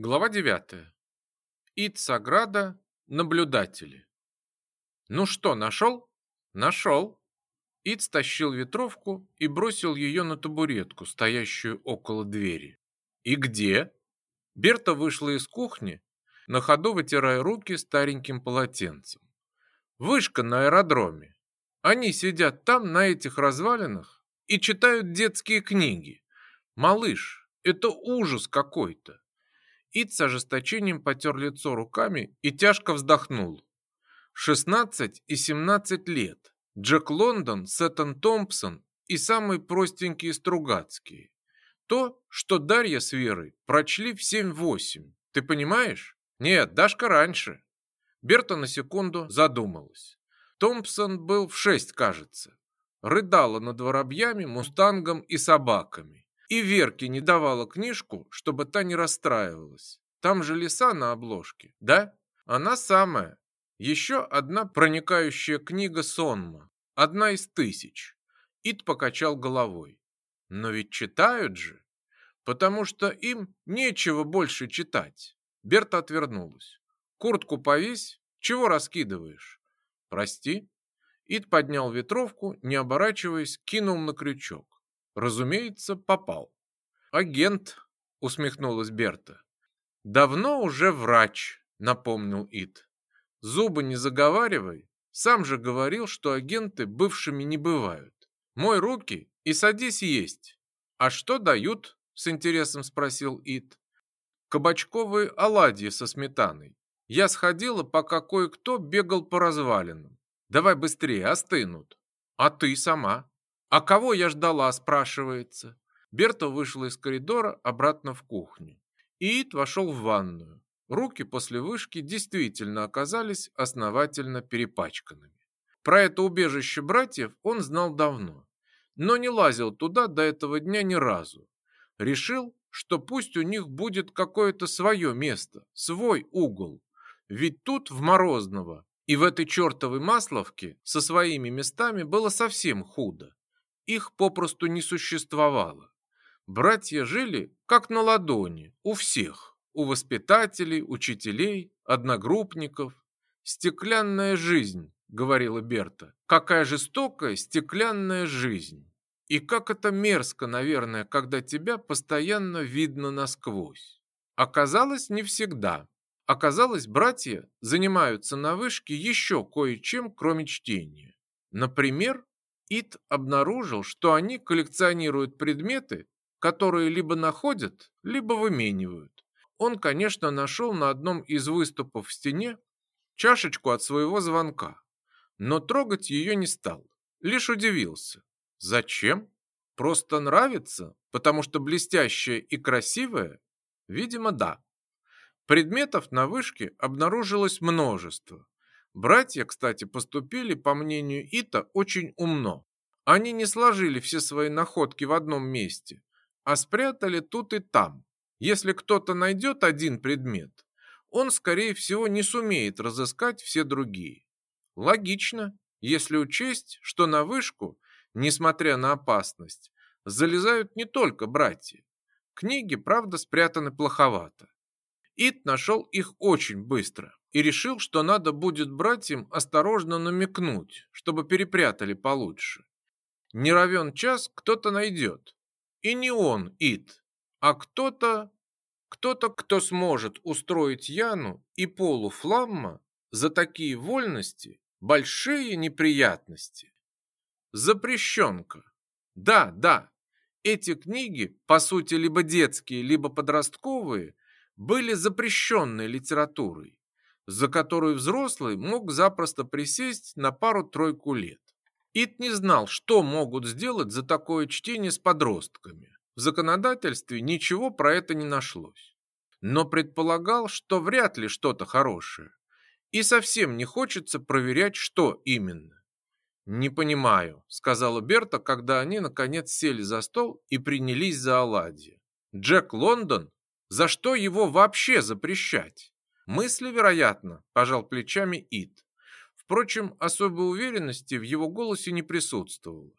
Глава 9. Ид. Наблюдатели. Ну что, нашел? Нашел. Ид стащил ветровку и бросил ее на табуретку, стоящую около двери. И где? Берта вышла из кухни, на ходу вытирая руки стареньким полотенцем. Вышка на аэродроме. Они сидят там, на этих развалинах, и читают детские книги. Малыш, это ужас какой-то. Ид с ожесточением потер лицо руками и тяжко вздохнул. 16 и 17 лет. Джек Лондон, Сеттон Томпсон и самые простенькие Стругацкие. То, что Дарья с Верой прочли в 7-8. Ты понимаешь? Нет, Дашка раньше. Берта на секунду задумалась. Томпсон был в 6, кажется. Рыдала над воробьями, мустангом и собаками. И Верке не давала книжку, чтобы та не расстраивалась. Там же лиса на обложке, да? Она самая. Еще одна проникающая книга сонма. Одна из тысяч. Ит покачал головой. Но ведь читают же. Потому что им нечего больше читать. Берта отвернулась. Куртку повесь. Чего раскидываешь? Прости. Ит поднял ветровку, не оборачиваясь, кинул на крючок. Разумеется, попал. Агент, усмехнулась Берта. Давно уже врач, напомнил Ит. Зубы не заговаривай. Сам же говорил, что агенты бывшими не бывают. Мой руки и садись есть. А что дают? С интересом спросил Ит. Кабачковые оладьи со сметаной. Я сходила, пока кое-кто бегал по развалинам. Давай быстрее, остынут. А ты сама? «А кого я ждала?» – спрашивается. Берта вышла из коридора обратно в кухню. Иит вошел в ванную. Руки после вышки действительно оказались основательно перепачканными. Про это убежище братьев он знал давно, но не лазил туда до этого дня ни разу. Решил, что пусть у них будет какое-то свое место, свой угол. Ведь тут, в Морозново, и в этой чертовой Масловке со своими местами было совсем худо их попросту не существовало. Братья жили как на ладони, у всех, у воспитателей, учителей, одногруппников. «Стеклянная жизнь», — говорила Берта. «Какая жестокая стеклянная жизнь! И как это мерзко, наверное, когда тебя постоянно видно насквозь». Оказалось, не всегда. Оказалось, братья занимаются на вышке еще кое-чем, кроме чтения. Например, Ит обнаружил, что они коллекционируют предметы, которые либо находят, либо выменивают. Он, конечно, нашел на одном из выступов в стене чашечку от своего звонка, но трогать ее не стал, лишь удивился. Зачем? Просто нравится, потому что блестящая и красивая? Видимо, да. Предметов на вышке обнаружилось множество, Братья, кстати, поступили, по мнению Ита, очень умно. Они не сложили все свои находки в одном месте, а спрятали тут и там. Если кто-то найдет один предмет, он, скорее всего, не сумеет разыскать все другие. Логично, если учесть, что на вышку, несмотря на опасность, залезают не только братья. Книги, правда, спрятаны плоховато. Ит нашел их очень быстро и решил, что надо будет братьям осторожно намекнуть, чтобы перепрятали получше. Не равен час кто-то найдет. И не он, Ит, а кто-то, кто-то, кто сможет устроить Яну и Полу Фламма за такие вольности большие неприятности. Запрещенка. Да, да, эти книги, по сути, либо детские, либо подростковые, были запрещенной литературой за которую взрослый мог запросто присесть на пару-тройку лет. Ит не знал, что могут сделать за такое чтение с подростками. В законодательстве ничего про это не нашлось. Но предполагал, что вряд ли что-то хорошее. И совсем не хочется проверять, что именно. «Не понимаю», — сказала Берта, когда они наконец сели за стол и принялись за оладьи. «Джек Лондон? За что его вообще запрещать?» Мысли, вероятно, пожал плечами Ит. Впрочем, особой уверенности в его голосе не присутствовало.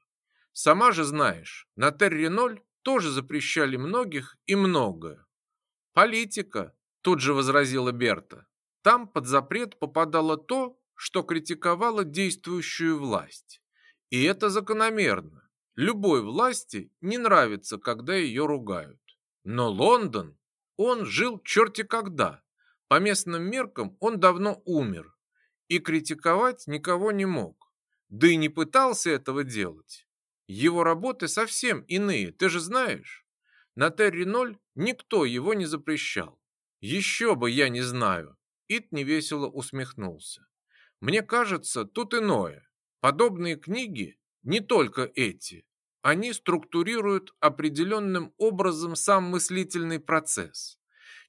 Сама же знаешь, на Терре-0 тоже запрещали многих и многое. Политика, Тут же возразила Берта. Там под запрет попадало то, что критиковало действующую власть. И это закономерно. Любой власти не нравится, когда ее ругают. Но Лондон, он жил черти когда. По местным меркам он давно умер. И критиковать никого не мог. Да и не пытался этого делать. Его работы совсем иные, ты же знаешь. На Терри-0 никто его не запрещал. Еще бы я не знаю. Ит невесело усмехнулся. Мне кажется, тут иное. Подобные книги, не только эти, они структурируют определенным образом сам мыслительный процесс.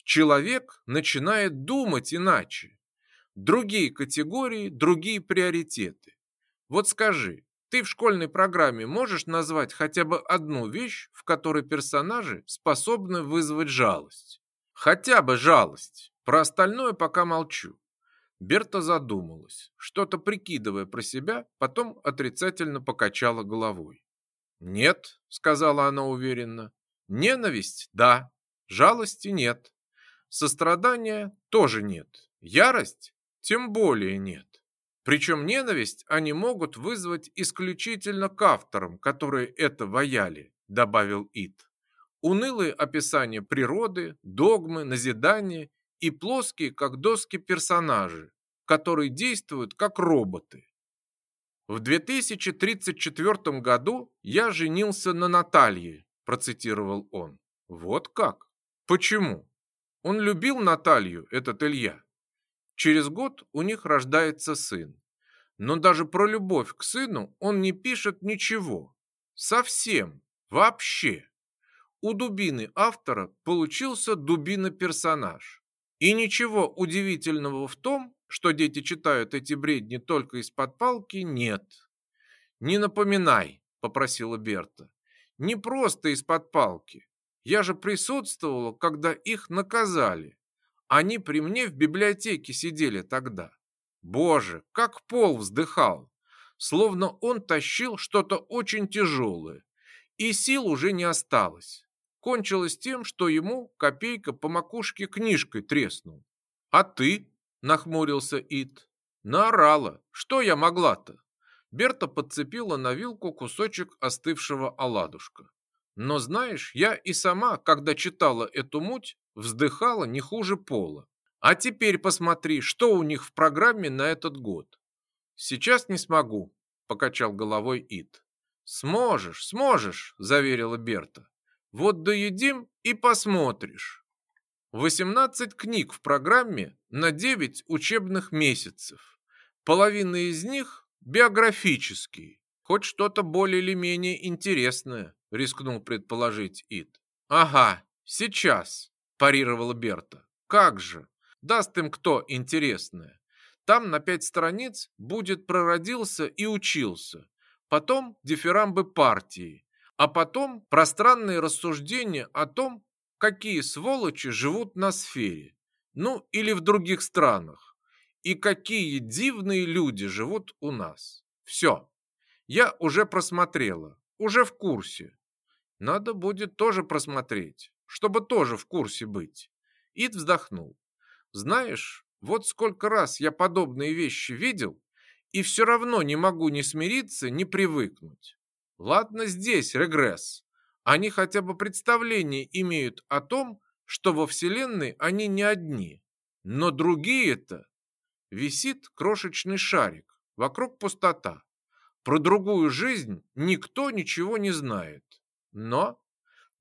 Человек начинает думать иначе. Другие категории, другие приоритеты. Вот скажи, ты в школьной программе можешь назвать хотя бы одну вещь, в которой персонажи способны вызвать жалость? Хотя бы жалость. Про остальное пока молчу. Берта задумалась, что-то прикидывая про себя, потом отрицательно покачала головой. «Нет», — сказала она уверенно, — «ненависть — да, жалости нет, сострадания тоже нет, ярость тем более нет. Причем ненависть они могут вызвать исключительно к авторам, которые это ваяли, добавил Ит. Унылые описания природы, догмы, назидания и плоские, как доски, персонажи, которые действуют как роботы. В 2034 году я женился на Наталье, процитировал он. Вот как? Почему? Он любил Наталью, этот Илья. Через год у них рождается сын но даже про любовь к сыну он не пишет ничего. Совсем, вообще. У дубины автора получился дубина-персонаж. И ничего удивительного в том, что дети читают эти бредни только из-под палки, нет. «Не напоминай», — попросила Берта. «Не просто из-под палки. Я же присутствовала, когда их наказали. Они при мне в библиотеке сидели тогда. Боже, как пол вздыхал, словно он тащил что-то очень тяжелое, и сил уже не осталось. Кончилось тем, что ему копейка по макушке книжкой треснул. «А ты?» – нахмурился Ит. «Наорала. Что я могла-то?» Берта подцепила на вилку кусочек остывшего оладушка. Но знаешь, я и сама, когда читала эту муть, вздыхала не хуже пола. А теперь посмотри, что у них в программе на этот год. Сейчас не смогу, покачал головой Ит. Сможешь, сможешь, заверила Берта. Вот доедим и посмотришь. 18 книг в программе на 9 учебных месяцев. Половина из них биографические. Хоть что-то более или менее интересное, рискнул предположить Ит. Ага, сейчас, парировала Берта. Как же? даст им кто интересное. Там на пять страниц будет прородился и учился. Потом дифирамбы партии. А потом пространные рассуждения о том, какие сволочи живут на сфере. Ну, или в других странах. И какие дивные люди живут у нас. Все. Я уже просмотрела. Уже в курсе. Надо будет тоже просмотреть, чтобы тоже в курсе быть. Ид вздохнул. Знаешь, вот сколько раз я подобные вещи видел, и все равно не могу ни смириться, ни привыкнуть. Ладно здесь регресс. Они хотя бы представление имеют о том, что во Вселенной они не одни. Но другие-то... Висит крошечный шарик, вокруг пустота. Про другую жизнь никто ничего не знает. Но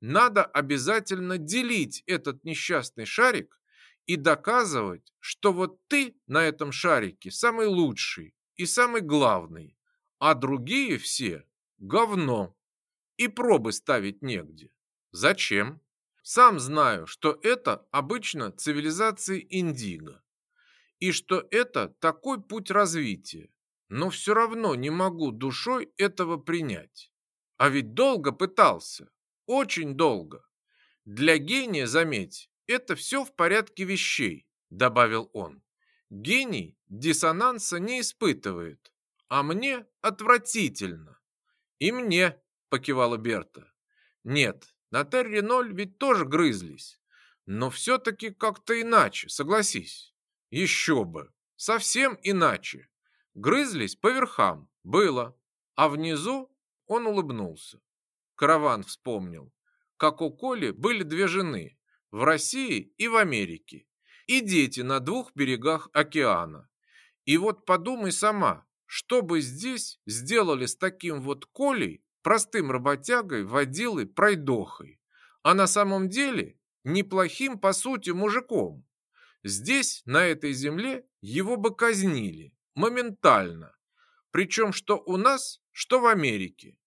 надо обязательно делить этот несчастный шарик и доказывать, что вот ты на этом шарике самый лучший и самый главный, а другие все говно. И пробы ставить негде. Зачем? Сам знаю, что это обычно цивилизации Индиго. И что это такой путь развития. Но все равно не могу душой этого принять. А ведь долго пытался. Очень долго. Для гения, заметь, это все в порядке вещей», — добавил он. «Гений диссонанса не испытывает, а мне отвратительно». «И мне», — покивала Берта. «Нет, на Терри-0 ведь тоже грызлись, Но все-таки как-то иначе, согласись. Еще бы. Совсем иначе. Грызлись по верхам. Было. А внизу он улыбнулся. Караван вспомнил, как у Коли были две жены в России и в Америке, и дети на двух берегах океана. И вот подумай сама, что бы здесь сделали с таким вот Колей, простым работягой, водилой, пройдохой, а на самом деле неплохим по сути мужиком. Здесь, на этой земле, его бы казнили моментально. Причем что у нас, что в Америке.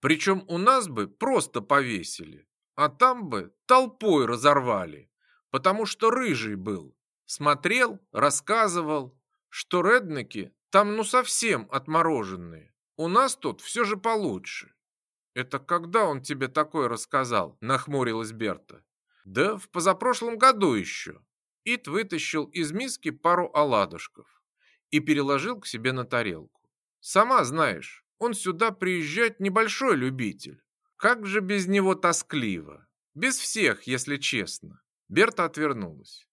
Причем у нас бы просто повесили, а там бы толпой разорвали, потому что рыжий был. Смотрел, рассказывал, что реднеки там ну совсем отмороженные. У нас тут все же получше. Это когда он тебе такое рассказал? Нахмурилась Берта. Да в позапрошлом году еще. Ит вытащил из миски пару оладушков и переложил к себе на тарелку. Сама знаешь, он сюда приезжать небольшой любитель. Как же без него тоскливо. Без всех, если честно. Берта отвернулась.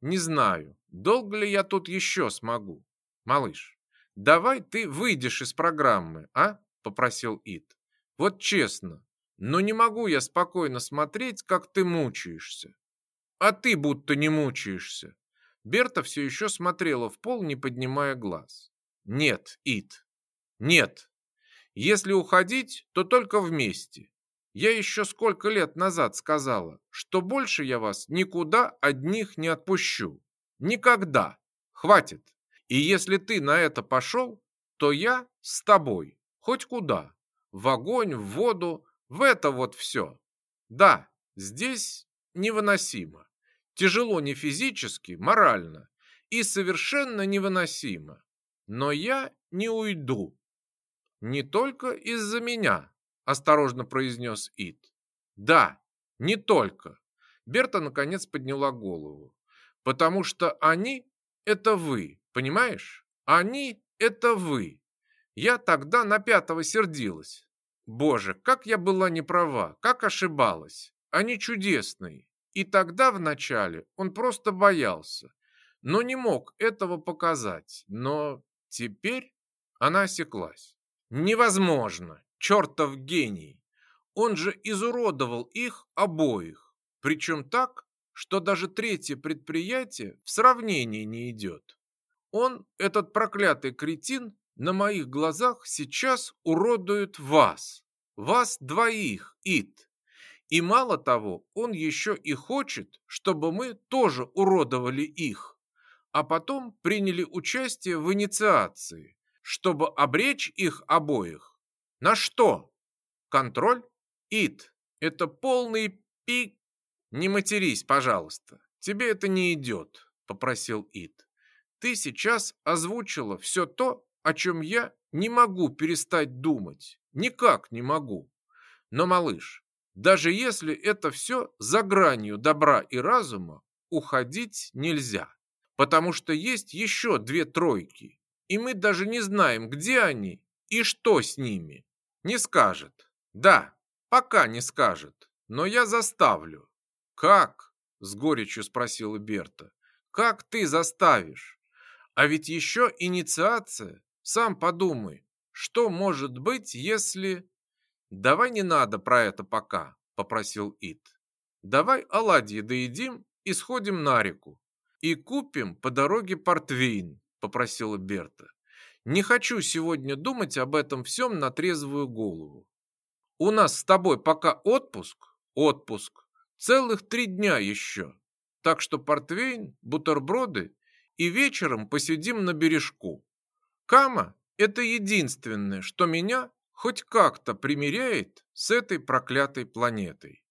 Не знаю, долго ли я тут еще смогу. Малыш, давай ты выйдешь из программы, а? Попросил Ит. Вот честно, но не могу я спокойно смотреть, как ты мучаешься. А ты будто не мучаешься. Берта все еще смотрела в пол, не поднимая глаз. Нет, Ит, нет. Если уходить, то только вместе. Я еще сколько лет назад сказала, что больше я вас никуда одних не отпущу. Никогда. Хватит. И если ты на это пошел, то я с тобой. Хоть куда. В огонь, в воду, в это вот все. Да, здесь невыносимо. Тяжело не физически, морально. И совершенно невыносимо. Но я не уйду. Не только из-за меня, осторожно произнес Ит. Да, не только. Берта наконец подняла голову. Потому что они – это вы, понимаешь? Они – это вы. Я тогда на пятого сердилась. Боже, как я была не права, как ошибалась. Они чудесные. И тогда вначале он просто боялся, но не мог этого показать. Но теперь она осеклась. Невозможно, чертов гений. Он же изуродовал их обоих, причем так, что даже третье предприятие в сравнении не идет. Он, этот проклятый кретин, на моих глазах сейчас уродует вас, вас двоих, Ит. И мало того, он еще и хочет, чтобы мы тоже уродовали их, а потом приняли участие в инициации чтобы обречь их обоих. На что? Контроль? Ит, это полный пик. Не матерись, пожалуйста. Тебе это не идет, попросил Ит. Ты сейчас озвучила все то, о чем я не могу перестать думать. Никак не могу. Но, малыш, даже если это все за гранью добра и разума, уходить нельзя. Потому что есть еще две тройки, и мы даже не знаем, где они и что с ними. Не скажет. Да, пока не скажет, но я заставлю. Как? С горечью спросила Берта. Как ты заставишь? А ведь еще инициация. Сам подумай, что может быть, если... Давай не надо про это пока, попросил Ит. Давай оладьи доедим и сходим на реку. И купим по дороге портвейн попросила Берта. Не хочу сегодня думать об этом всем на трезвую голову. У нас с тобой пока отпуск, отпуск, целых три дня еще. Так что портвейн, бутерброды и вечером посидим на бережку. Кама – это единственное, что меня хоть как-то примиряет с этой проклятой планетой.